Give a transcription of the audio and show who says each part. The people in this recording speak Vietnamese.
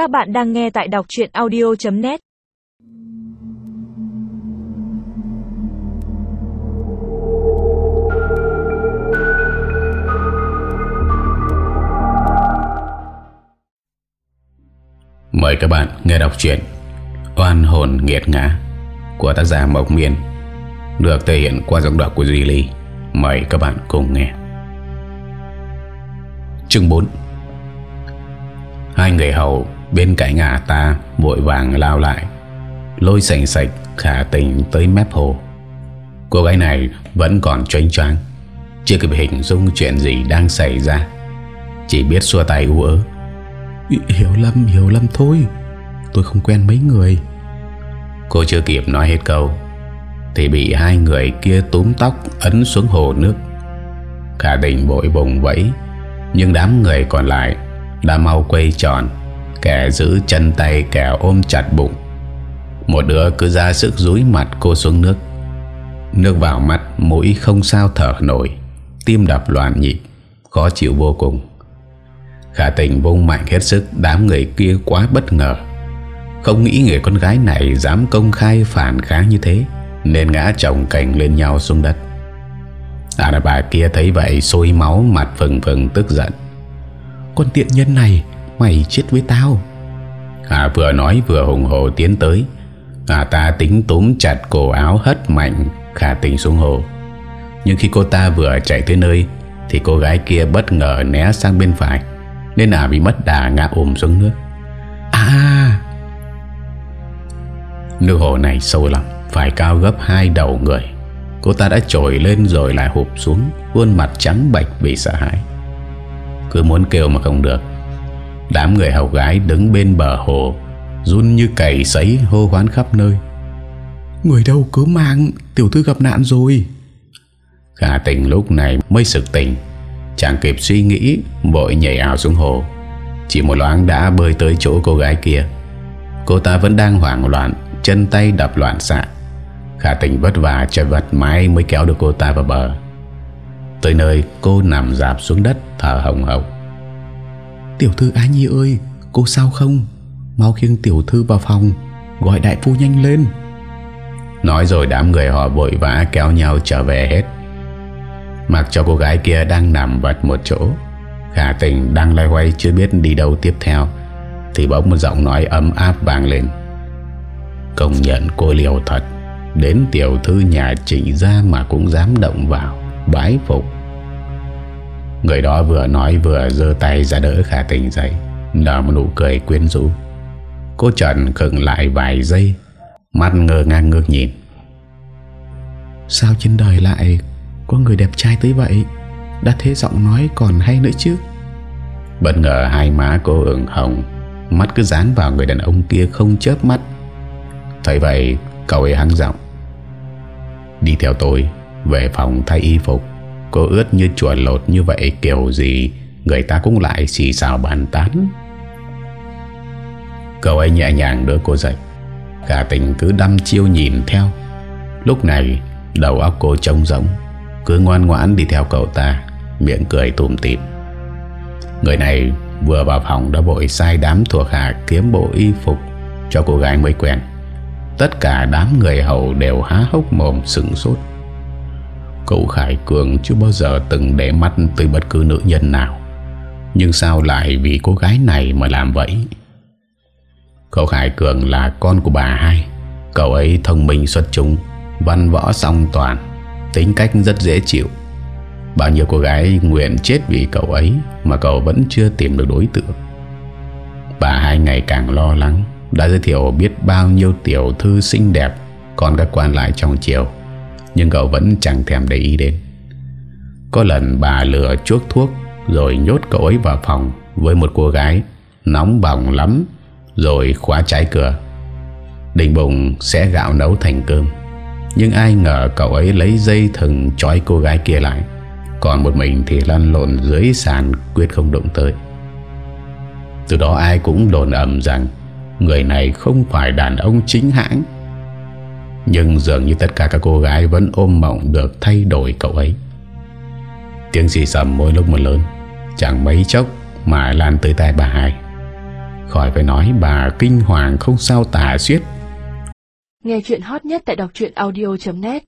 Speaker 1: Các bạn đang nghe tại đọc chuyện audio.net
Speaker 2: Mời các bạn nghe đọc truyện Oan hồn nghiệt ngã của tác giả Mộc Miên, được thể hiện qua giọng đọc của Duy Ly. Mời các bạn cùng nghe. Chương 4 Hai người hầu bên cạnh ngả ta vội vàng lao lại lôi sành sạch khả tình tới mép hồ. Cô gái này vẫn còn choáng choáng chưa kịp hình dung chuyện gì đang xảy ra. Chỉ biết xua tay u ớ.
Speaker 3: Hiểu lầm hiểu lầm thôi. Tôi không quen mấy người.
Speaker 2: Cô chưa kịp nói hết câu Thì bị hai người kia túm tóc Ấn xuống hồ nước. Cả đình bội bùng vẫy Nhưng đám người còn lại đã mau quay tròn, Kẻ giữ chân tay, kẻ ôm chặt bụng. Một đứa cứ ra sức rúi mặt cô xuống nước. Nước vào mắt, Mũi không sao thở nổi. Tim đập loạn nhịp, Khó chịu vô cùng. Khả tình vung mạnh hết sức, Đám người kia quá bất ngờ. Không nghĩ người con gái này Dám công khai phản kháng như thế, Nên ngã chồng cành lên nhau xuống đất. À bà kia thấy vậy Sôi máu, mặt phừng phừng, tức giận.
Speaker 3: Con tiện nhân này Mày chết với tao.
Speaker 2: À vừa nói vừa hùng hồ tiến tới. À ta tính túm chặt cổ áo hất mạnh Khả tình xuống hồ. Nhưng khi cô ta vừa chạy tới nơi Thì cô gái kia bất ngờ né sang bên phải nên à bị mất đà ngã ôm xuống nước.
Speaker 3: À
Speaker 2: Nước hồ này sâu lắm Phải cao gấp hai đầu người. Cô ta đã trồi lên rồi lại hụp xuống Khuôn mặt trắng bạch vì sợ hãi Cứ muốn kêu mà không được. Đám người hầu gái đứng bên bờ hồ Run như cầy sấy hô hoán khắp nơi.
Speaker 3: Người đâu cứ mang Tiểu thư gặp nạn rồi.
Speaker 2: Khả tình lúc này mới sực tỉnh. Chẳng kịp suy nghĩ Vội nhảy ảo xuống hồ. Chỉ một loáng đã bơi tới chỗ cô gái kia. Cô ta vẫn đang hoảng loạn Chân tay đập loạn xạ. Khả tình vất vả chật vật mãi Mới kéo được cô ta vào bờ Tới nơi cô nằm dạp xuống đất Thở hồng hồng
Speaker 3: Tiểu thư Á Nhi ơi Cô sao không? Mau khiêng tiểu thư vào phòng Gọi đại phu nhanh lên.
Speaker 2: Nói rồi đám người họ vội vã kéo nhau trở về hết. Mặc cho cô gái kia đang nằm vật một chỗ Khả tình đang loay hoay chưa biết đi đâu tiếp theo Thì bỗng một giọng nói ấm áp vang lên. Công nhận cô liều thật Đến tiểu thư nhà chị ra mà cũng dám động vào Bái phục. Người đó vừa nói vừa dơ tay ra đỡ khả tình dậy Nở một nụ cười quyến rũ. Cô Trần khựng lại vài giây Mắt ngơ ngang ngước nhìn.
Speaker 3: Sao trên đời lại có người đẹp trai tới vậy? Đã thế giọng nói còn hay nữa chứ?
Speaker 2: Bất ngờ hai má cô ửng hồng Mắt cứ dán vào người đàn ông kia không chớp mắt. Thấy vậy cậu ấy hăng giọng. Đi theo tôi về phòng thay y phục, Cô ướt như chuột lột như vậy Kiểu gì, Người ta cũng lại xì xào bàn tán Cậu ấy nhẹ nhàng đỡ cô dậy Cả tình cứ đăm chiêu nhìn theo Lúc này, Đầu óc cô trông rỗng, cứ ngoan ngoãn đi theo cậu ta, Miệng cười tùm tìm Người này vừa vào phòng đã vội sai đám thuộc hạ kiếm bộ y phục cho cô gái mới quen. Tất cả đám người hầu đều há hốc mồm sừng sốt. Cậu Khải Cường chưa bao giờ từng để mắt tới bất cứ nữ nhân nào. Nhưng sao lại vì cô gái này mà làm vậy? Cậu Khải Cường là con của bà hai. Cậu ấy thông minh xuất chúng, văn võ song toàn Tính cách rất dễ chịu Bao nhiêu cô gái nguyện chết vì cậu ấy Mà cậu vẫn chưa tìm được đối tượng Bà hai ngày càng lo lắng Đã giới thiệu biết bao nhiêu tiểu thư xinh đẹp Còn các quan lại trong chiều nhưng cậu vẫn chẳng thèm để ý đến. Có lần bà lừa chuốc thuốc, Rồi nhốt cậu ấy vào phòng Với một cô gái Nóng bỏng lắm, Rồi khóa trái cửa. Đình bụng sẽ gạo nấu thành cơm, nhưng ai ngờ cậu ấy lấy dây thừng trói cô gái kia lại. Còn một mình thì lăn lộn dưới sàn quyết không động tới. Từ đó ai cũng đồn ầm rằng Người này không phải đàn ông chính hãng. Nhưng dường như tất cả các cô gái vẫn ôm mộng được thay đổi cậu ấy. Tiếng xì sầm mỗi lúc một lớn. Chẳng mấy chốc mà lan tới tai bà hai. Khỏi phải nói bà kinh hoàng không sao tả xiết.
Speaker 1: Nghe chuyện hot nhất tại đọc audio.net